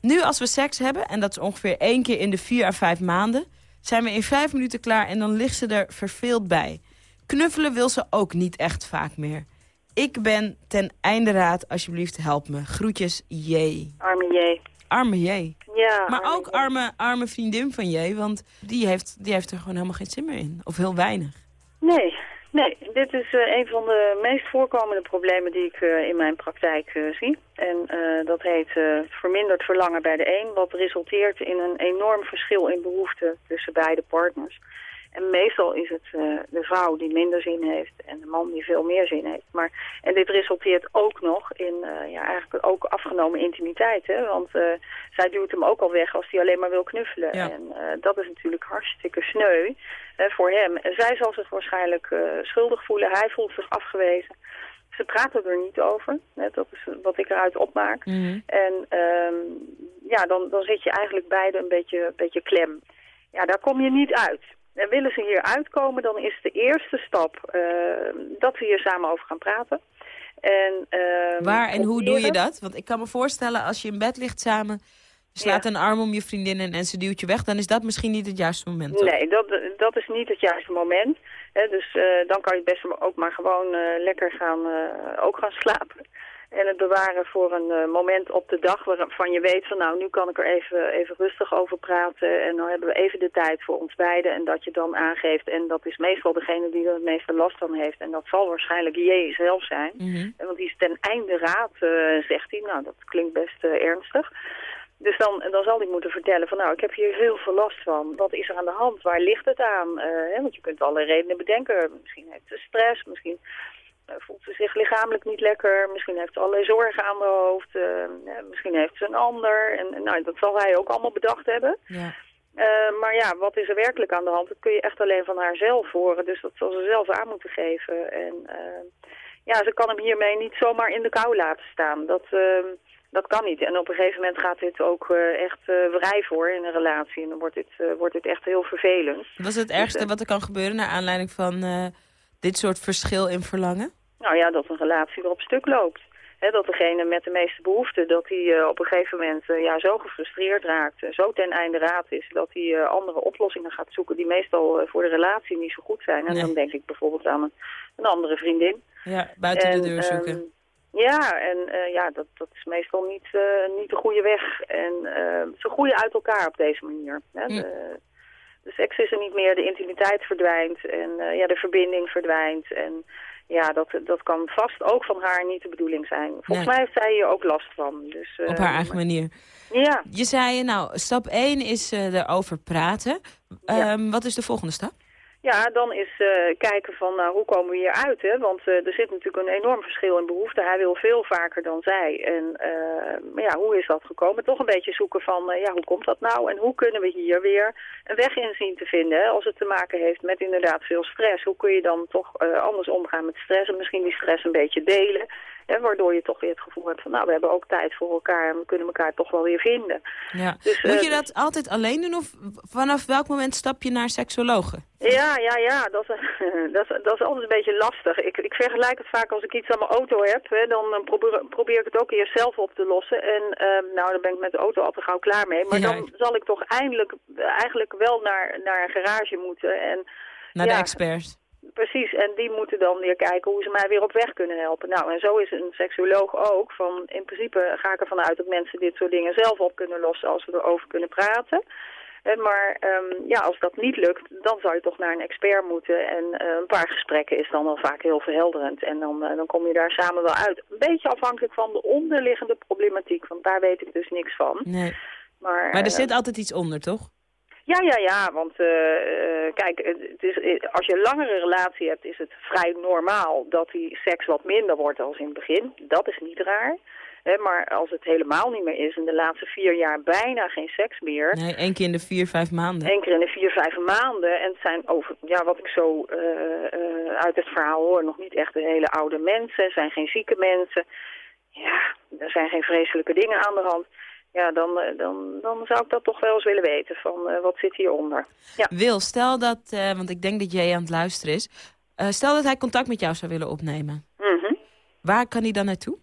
Nu als we seks hebben, en dat is ongeveer één keer in de vier à vijf maanden... zijn we in vijf minuten klaar en dan ligt ze er verveeld bij. Knuffelen wil ze ook niet echt vaak meer. Ik ben ten einde raad, alsjeblieft help me. Groetjes, J. Arme J. Arme J. Ja, Maar arme ook arme, arme vriendin van J, want die heeft, die heeft er gewoon helemaal geen zin meer in. Of heel weinig. Nee, nee. Dit is eh, een van de meest voorkomende problemen die ik eh, in mijn praktijk eh, zie. En dat heet verminderd verlangen bij de een, wat resulteert in een enorm verschil in behoeften tussen beide partners. En meestal is het eh, de vrouw die minder zin heeft en de man die veel meer zin heeft. Maar, en dit resulteert ook nog in eh, ja, eigenlijk ook afgenomen intimiteit. Hè? Want eh, zij duwt hem ook al weg als hij alleen maar wil knuffelen. Ja. En dat is natuurlijk hartstikke sneu voor hem. En zij zal zich waarschijnlijk schuldig voelen. Hij voelt zich afgewezen. Ze praten er niet over. Hè? Dat is wat ik eruit opmaak. En ehm, ja, dan, dan zit je eigenlijk beide een beetje, beetje klem. Ja, daar kom je niet uit. En willen ze hier uitkomen, dan is de eerste stap eh, dat we hier samen over gaan praten. En, ehm, Waar en hoe doe je dat? Want ik kan me voorstellen, als je in bed ligt samen... je slaat Ja. een arm om je vriendin en, ze duwt je weg... dan is dat misschien niet het juiste moment. toch? Nee, dat, dat is niet het juiste moment. Hè, dus eh, dan kan je best ook maar gewoon eh, lekker gaan, ook gaan slapen. En het bewaren voor een eh, moment op de dag waarvan je weet van nou, nu kan ik er even, even rustig over praten. En dan hebben we even de tijd voor ons beiden. En dat je dan aangeeft, en dat is meestal degene die er het meeste last van heeft. En dat zal waarschijnlijk J zelf zijn. Mhm. En Want die is ten einde raad, eh, zegt hij. Nou, dat klinkt best eh, ernstig. Dus dan, dan zal hij moeten vertellen van nou, ik heb hier heel veel last van. Wat is er aan de hand? Waar ligt het aan? Hè, want je kunt alle redenen bedenken. Misschien heeft ze stress, misschien voelt ze zich lichamelijk niet lekker. Misschien heeft ze allerlei zorgen aan haar hoofd. eh, eh, misschien heeft ze een ander. En, nou, dat zal hij ook allemaal bedacht hebben. Ja. Eh, maar ja, wat is er werkelijk aan de hand? Dat kun je echt alleen van haar zelf horen. Dus dat zal ze zelf aan moeten geven. En eh, ja, ze kan hem hiermee niet zomaar in de kou laten staan. Dat, eh, dat kan niet. En op een gegeven moment gaat dit ook eh, echt eh vrij voor in een relatie. En dan wordt dit, eh, wordt dit echt heel vervelend. Wat is het ergste wat er kan gebeuren... naar aanleiding van eh, dit soort verschil in verlangen? Nou ja, dat een relatie weer op stuk loopt. Hè, dat degene met de meeste behoefte, dat hij eh, op een gegeven moment eh, ja, zo gefrustreerd raakt, eh, zo ten einde raad is, dat hij andere oplossingen gaat zoeken die meestal voor de relatie niet zo goed zijn. En Nee. dan denk ik bijvoorbeeld aan een, een andere vriendin. Ja, buiten En, de deur zoeken. ehm, ja, en ja, dat, dat is meestal niet, niet de goede weg. En eh, ze groeien uit elkaar op deze manier. Hè. De, de seks is er niet meer, de intimiteit verdwijnt en eh, ja, de verbinding verdwijnt. En ja, dat, dat kan vast ook van haar niet de bedoeling zijn. Volgens mij heeft zij hier ook last van. Dus, eh, Op haar eigen manier. Ja. Je zei, nou, stap 1 is eh, erover praten. Ehm, wat is de volgende stap? Ja, dan is eh, kijken van nou, hoe komen we hier uit. Hè? Want eh, er zit natuurlijk een enorm verschil in behoefte. Hij wil veel vaker dan zij. En eh, maar ja, hoe is dat gekomen? Toch een beetje zoeken van ja, hoe komt dat nou? En hoe kunnen we hier weer een weg in zien te vinden? Als het te maken heeft met inderdaad veel stress. Hoe kun je dan toch anders omgaan met stress? En misschien die stress een beetje delen. Hè? Waardoor je toch weer het gevoel hebt van nou, we hebben ook tijd voor elkaar. En we kunnen elkaar toch wel weer vinden. Ja. Dus, Moet eh, je dat altijd alleen doen of vanaf welk moment stap je naar seksologen? Ja, ja, ja, dat, is- dat, is- dat is altijd een beetje lastig. Ik, ik vergelijk het vaak als ik iets aan mijn auto heb, hè, dan eh, probeer, probeer ik het ook eerst zelf op te lossen. En ehm, nou, dan ben ik met de auto al te gauw klaar mee. Maar Ja. dan zal ik toch eindelijk, eigenlijk wel naar, naar een garage moeten. En, Naar ja, de experts? Precies, en die moeten dan weer kijken hoe ze mij weer op weg kunnen helpen. Nou, en zo is een seksuoloog ook. Van, in principe ga ik ervan uit dat mensen dit soort dingen zelf op kunnen lossen als we erover kunnen praten. Eh, Maar ehm, ja, als dat niet lukt, dan zou je toch naar een expert moeten. En eh, een paar gesprekken is dan al vaak heel verhelderend. En dan, eh, dan kom je daar samen wel uit. Een beetje afhankelijk van de onderliggende problematiek, want daar weet ik dus niks van. Nee. Maar, Maar er eh, zit altijd iets onder, toch? Ja, ja, ja, want eh, eh, kijk, het is, eh, als je een langere relatie hebt, is het vrij normaal dat die seks wat minder wordt als in het begin. Dat is niet raar. Hè, maar als het helemaal niet meer is, in de laatste vier jaar bijna geen seks meer. Nee, één keer in de vier, vijf maanden. Eén keer in de vier, vijf maanden. En het zijn over, ja, wat ik zo uit het verhaal hoor, nog niet echt de hele oude mensen. Zijn geen zieke mensen. Ja, er zijn geen vreselijke dingen aan de hand. Ja, dan, eh, dan, dan zou ik dat toch wel eens willen weten. Van eh, wat zit hieronder? Ja. Wil, stel dat, eh, want ik denk dat jij aan het luisteren is. Stel dat hij contact met jou zou willen opnemen. Mhm. Waar kan hij dan naartoe?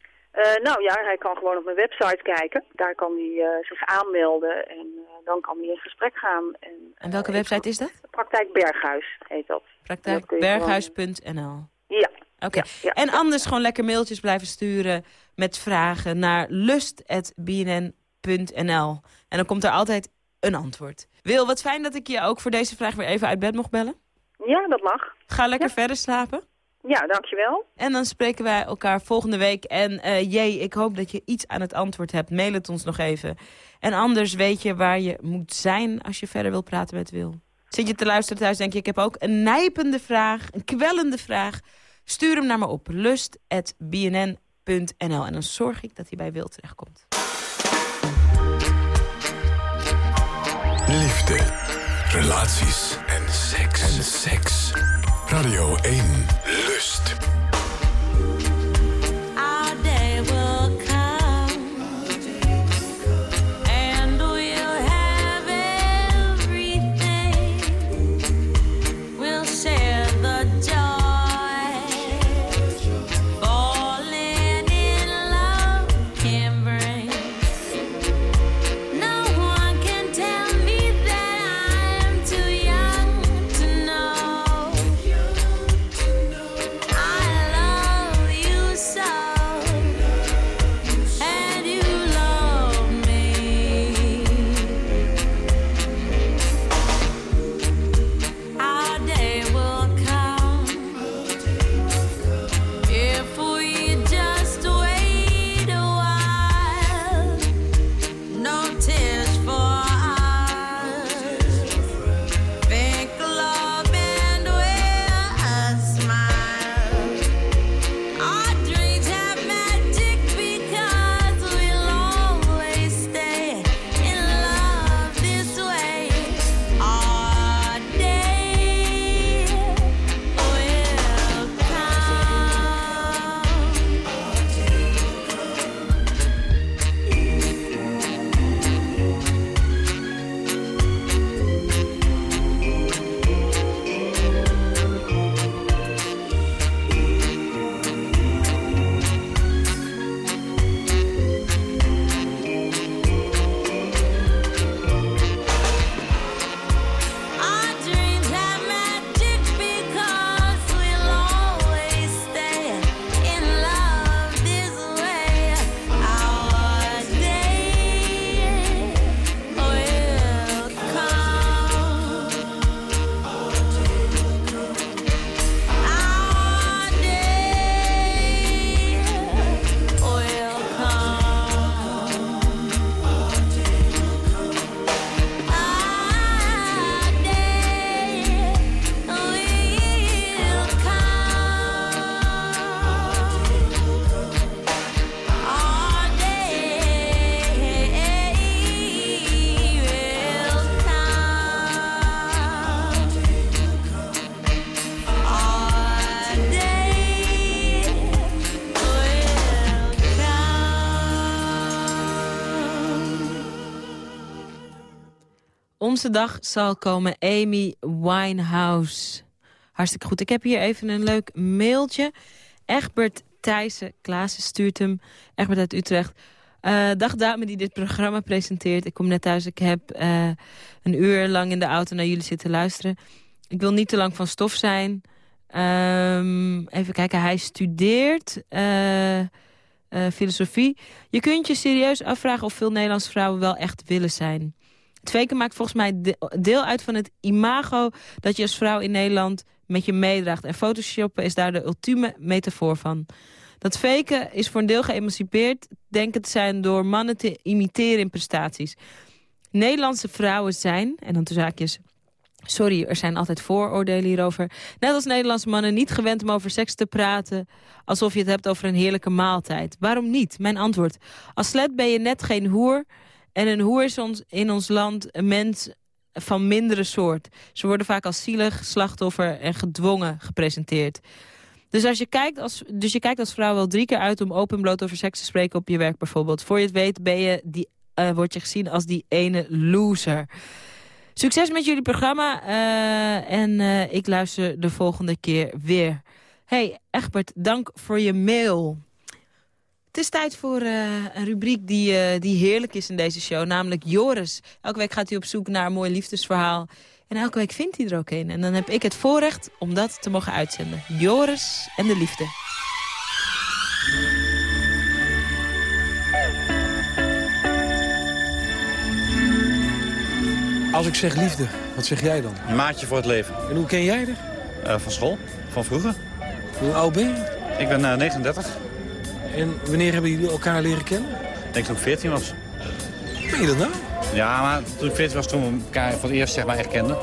Nou ja, hij kan gewoon op mijn website kijken. Daar kan hij zich aanmelden en dan kan hij in gesprek gaan. En, En welke website is dat? Praktijk Berghuis heet dat. Praktijkberghuis.nl Ja. Oké. En anders gewoon lekker mailtjes blijven sturen met vragen naar lust.bnn.nl. En dan komt er altijd een antwoord. Wil, wat fijn dat ik je ook voor deze vraag weer even uit bed mocht bellen. Ja, dat mag. Ga lekker verder slapen. Ja, dankjewel. En dan spreken wij elkaar volgende week. En eh jee, ik hoop dat je iets aan het antwoord hebt. Mail het ons nog even. En anders weet je waar je moet zijn als je verder wil praten met Wil. Zit je te luisteren thuis, denk je, ik heb ook een nijpende vraag, een kwellende vraag. Stuur hem naar me op lust.bnn.nl. En dan zorg ik dat hij bij Wil terechtkomt. Liefde, relaties en seks. En seks. Radio 1. Lust. Dag zal komen, Amy Winehouse. Hartstikke goed. Ik heb hier even een leuk mailtje. Egbert Thijssen Klaassen stuurt hem. Egbert uit Utrecht. Eh, dag dame die dit programma presenteert. Ik kom net thuis. Ik heb eh, een uur lang in de auto naar jullie zitten luisteren. Ik wil niet te lang van stof zijn. Ehm, even kijken, hij studeert eh, filosofie. Je kunt je serieus afvragen of veel Nederlandse vrouwen wel echt willen zijn. Faken maakt volgens mij de- deel uit van het imago... dat je als vrouw in Nederland met je meedraagt. En photoshoppen is daar de ultieme metafoor van. Dat faken is voor een deel geëmancipeerd... denken te zijn door mannen te imiteren in prestaties. Nederlandse vrouwen zijn, en dan tussen zaakjes... Sorry, er zijn altijd vooroordelen hierover. Net als Nederlandse mannen niet gewend om over seks te praten... alsof je het hebt over een heerlijke maaltijd. Waarom niet? Mijn antwoord. Als slet ben je net geen hoer... en een hoer is ons, in ons land een mens van mindere soort. Ze worden vaak als zielig, slachtoffer en gedwongen gepresenteerd. Dus, als je kijkt als, dus je kijkt als vrouw wel drie keer uit om open en bloot over seks te spreken op je werk bijvoorbeeld. Voor je het weet ben je die, eh, word je gezien als die ene loser. Succes met jullie programma eh, en eh, ik luister de volgende keer weer. Hey Egbert, dank voor je mail. Het is tijd voor eh, een rubriek die, eh, die heerlijk is in deze show, namelijk Joris. Elke week gaat hij op zoek naar een mooi liefdesverhaal. En elke week vindt hij er ook een. En dan heb ik het voorrecht om dat te mogen uitzenden. Joris en de liefde. Als ik zeg liefde, wat zeg jij dan? Een maatje voor het leven. En hoe ken jij er? van school, van vroeger. Hoe oud ben je? Ik ben eh, 39. En wanneer hebben jullie elkaar leren kennen? Ik denk toen ik 14 was. Meen je dat nou? Ja, maar toen ik 14 was, toen we elkaar voor het eerst zeg maar, echt kenden.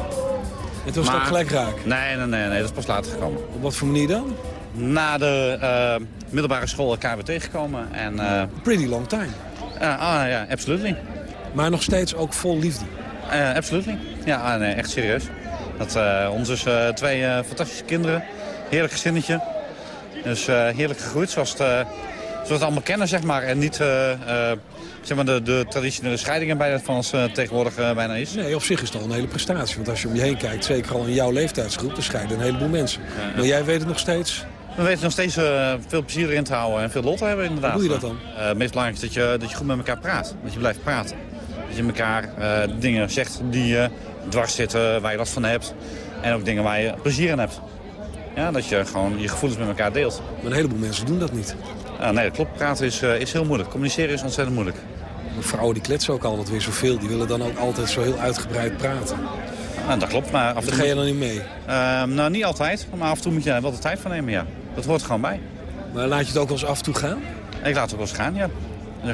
En toen was het ook gelijk raak? Nee, nee, nee, nee, dat is pas later gekomen. Op wat voor manier dan? Na de eh, middelbare school elkaar weer tegengekomen. En, eh, Pretty long time. ah, ja, absolutely. Maar nog steeds ook vol liefde? Uh, absolutely. Ja, ah, nee, echt serieus. Dat, uh, ons twee fantastische kinderen. Heerlijk gezinnetje. Dus heerlijk gegroeid zoals, het, we het allemaal kennen, zeg maar. En niet zeg maar de, de traditionele scheidingen bij van ons tegenwoordig bijna is. Nee, op zich is het al een hele prestatie. Want als je om je heen kijkt, zeker al in jouw leeftijdsgroep... dan scheiden een heleboel mensen. Ja, maar jij weet het nog steeds... We weten nog steeds veel plezier erin te houden en veel lot te hebben inderdaad. Hoe doe je dat dan? het meest belangrijke is dat je, dat je goed met elkaar praat. Dat je blijft praten. Dat je elkaar dingen zegt die je dwars zitten, waar je last van hebt. En ook dingen waar je plezier in hebt. Ja, dat je gewoon je gevoelens met elkaar deelt. Maar een heleboel mensen doen dat niet. Uh, nee, dat klopt. Praten is, uh, is heel moeilijk. Communiceren is ontzettend moeilijk. Vrouwen die kletsen ook altijd weer zoveel. Die willen dan ook altijd zo heel uitgebreid praten. Uh, dat klopt. Maar af Daar ga je dan niet mee? nou, niet altijd. Maar af en toe moet je daar wel de tijd van nemen, ja. Dat hoort er gewoon bij. Maar laat je het ook wel eens af en toe gaan? Ik laat het ook wel eens gaan, ja.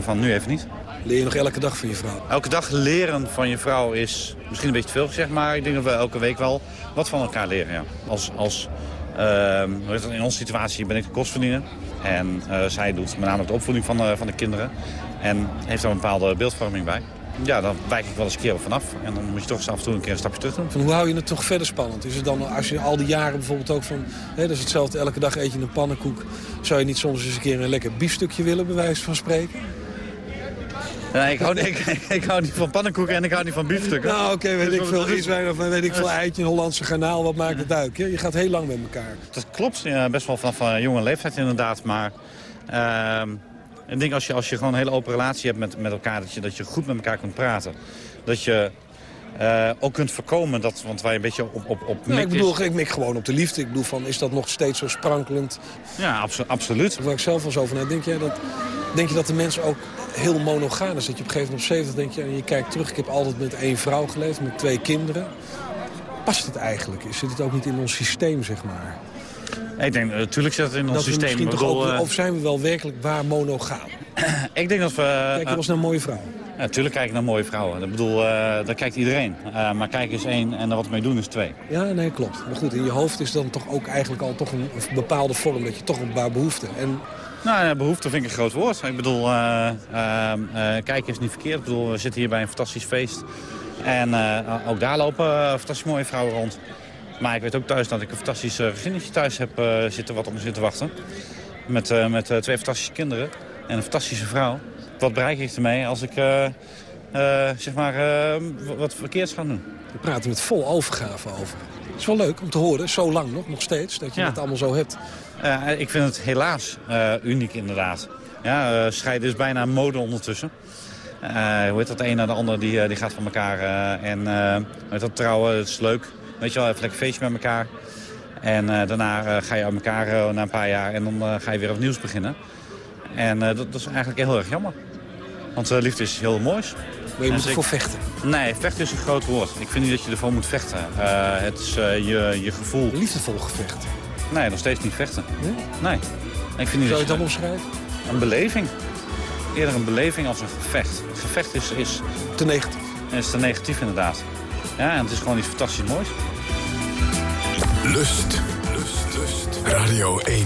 Van nu even niet. Leer je nog elke dag van je vrouw? Elke dag leren van je vrouw is misschien een beetje te veel gezegd, maar ik denk dat we elke week wel wat van elkaar leren. Ja. Als, als, uh, in onze situatie ben ik de kostverdiener en uh, zij doet met name de opvoeding van, uh, van de kinderen en heeft daar een bepaalde beeldvorming bij. Ja, dan wijk ik wel eens een keer vanaf. En dan moet je toch af en toe een keer een stapje terug doen. Van hoe hou je het toch verder spannend? Is het dan, als je al die jaren bijvoorbeeld ook van... Hè, dat is hetzelfde, elke dag eet je een pannenkoek. Zou je niet soms eens een keer een lekker biefstukje willen, bij wijze van spreken? Nee, ik, hou, ik, ik, hou niet van pannenkoeken en ik hou niet van biefstukken. Nou, oké, okay, weet ik veel. Iets of weet ik veel eitje, een Hollandse garnaal, wat maakt het uit? Je gaat heel lang met elkaar. Dat klopt, ja, best wel vanaf een jonge leeftijd inderdaad. Maar uh, ik denk als je, als je gewoon een hele open relatie hebt met, met elkaar, dat je, dat je goed met elkaar kunt praten. Dat je uh, ook kunt voorkomen dat, want wij een beetje op, op, op ik bedoel, ik mik gewoon op de liefde. Ik bedoel van, is dat nog steeds zo sprankelend? Ja, abso absoluut. Waar ik zelf wel zo na denk, jij dat, denk je dat de mensen ook heel monogaam is? Dat je op een gegeven moment op 70 denk je, en je kijkt terug, ik heb altijd met één vrouw geleefd, met twee kinderen. Past het eigenlijk? Zit het ook niet in ons systeem, zeg maar? Ik denk, natuurlijk zit het in ons dat systeem. Bedoel, ook, of zijn we wel werkelijk waar monogaam? ik denk dat we... Kijk je wel eens naar een mooie vrouw? Ja, natuurlijk kijk ik naar mooie vrouwen. Ik bedoel, uh, daar kijkt iedereen. Uh, maar kijk eens één en er wat mee doen is twee. Ja, nee, klopt. Maar goed, in je hoofd is dan toch ook eigenlijk al toch een, een bepaalde vorm. Dat je toch een paar behoeften. En... Nou, behoefte vind ik een groot woord. Ik bedoel, uh, kijken is niet verkeerd. Ik bedoel, we zitten hier bij een fantastisch feest. En ook daar lopen fantastisch mooie vrouwen rond. Maar ik weet ook thuis dat ik een fantastisch gezinnetje thuis heb zitten wat op me zit te wachten. Met, met twee fantastische kinderen en een fantastische vrouw wat bereik ik ermee als ik uh, eh, zeg maar, eh, wat verkeerds gaan doen. We praten met vol overgave over. Het is wel leuk om te horen, zo lang nog, nog steeds, dat je Ja. het allemaal zo hebt. Eh, ik vind het helaas eh, uniek inderdaad. Ja, eh, scheiden is bijna mode ondertussen. Eh, hoe heet dat, de een naar de ander, die, eh, die gaat van elkaar. eh, en eh, heet dat, trouwen, dat is leuk. Weet je wel, even lekker feestje met elkaar. En eh, daarna eh, ga je uit elkaar eh, na een paar jaar en dan eh, ga je weer opnieuw beginnen. En eh, dat, dat is eigenlijk heel erg jammer. Want eh, liefde is heel moois. Maar je En moet zeker- ervoor vechten. Nee, vechten is een groot woord. Ik vind niet dat je ervoor moet vechten. Eh, het is je, je gevoel. Liefdevol gevecht. Nee, nog steeds niet vechten. Nee? Nee. Ik vind niet Zou je dat het dan omschrijven? Een beleving. Eerder een beleving als een gevecht. Een gevecht is, is... Te negatief. Is te negatief inderdaad. Ja, en het is gewoon iets fantastisch moois. Lust. Lust, lust. Radio 1.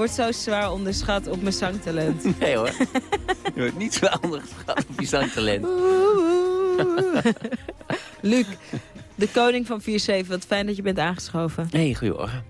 word zo zwaar onderschat op mijn zangtalent. Nee hoor. Je wordt niet zo ondergeschat op je zangtalent. Luc, de koning van 4-7, wat fijn dat je bent aangeschoven. Nee, goeiemorgen.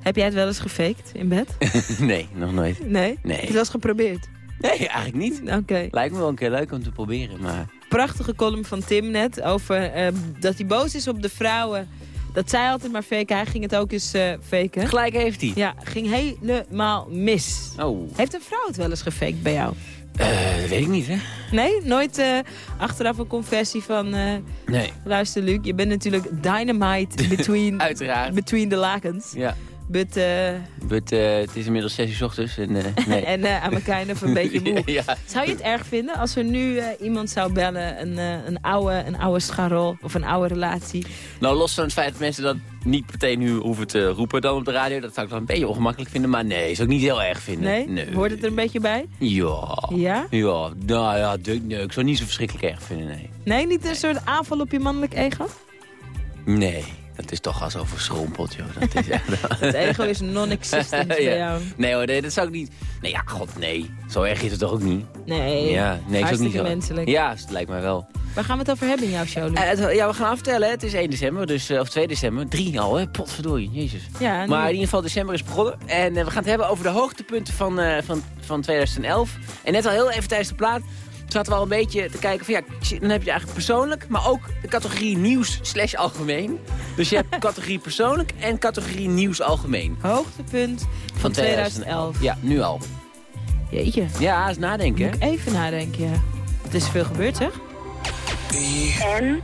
Heb jij het wel eens gefaked in bed? nee, nog nooit. Nee? Heb je Nee. het wel eens geprobeerd? Nee, eigenlijk niet. Oké. Lijkt me wel een keer leuk om te proberen, maar... Prachtige column van Tim net over eh, dat hij boos is op de vrouwen. Dat zij altijd maar faken. Hij ging het ook eens eh faken. Gelijk heeft hij. Ja, ging helemaal mis. Oh. Heeft een vrouw het wel eens gefaked bij jou? Dat weet ik niet, hè? Nee? Nooit eh, achteraf een confessie van... Nee. luister Luc, je bent natuurlijk dynamite between, Uiteraard. between the lakens. Ja. But, eh, But, eh, het is inmiddels 6 uur 's ochtends en eh, nee. en eh aan elkaar even een beetje moe. ja. Zou je het erg vinden als er nu eh, iemand zou bellen, een, eh, een, oude, een oude scharrel of een oude relatie? Nou, los van het feit dat mensen dat niet meteen nu hoeven te roepen dan op de radio, dat zou ik dan een beetje ongemakkelijk vinden. Maar nee, zou ik niet heel erg vinden. Nee? Hoort het er een beetje bij? Ja. Ja? Ja, nou ja, de- nee, ik zou het niet zo verschrikkelijk erg vinden, nee. Nee, niet een soort aanval op je mannelijk ego? Nee, dat is toch al zo verschrompeld, joh. Dat is echt... Het ego is non-existent bij Ja. jou. Nee hoor, nee, dat zou ik niet... Nee, ja, god, nee. Zo erg is het toch ook niet? Nee, Ja, nee, is ook niet zo. menselijk. Ja, het lijkt mij wel. Waar gaan we het over hebben in jouw show? Eh, het- ja, we gaan aftellen. Het is 1 december, dus, eh, of 2 december. 3 al, hè? Potverdorie, jezus. Ja, nu- Maar in ieder geval, december is begonnen. En eh, we gaan het hebben over de hoogtepunten van, van, van 2011. En net al heel even tijdens de plaat zaten we al een beetje te kijken van... ja, dan heb je eigenlijk persoonlijk, maar ook de categorie nieuws slash algemeen. Dus je hebt categorie persoonlijk en categorie nieuws algemeen. Hoogtepunt van 2011. Ja, nu al. Jeetje. Ja, eens nadenken? Moet ik even nadenken, ja. Het is veel gebeurd, zeg. En?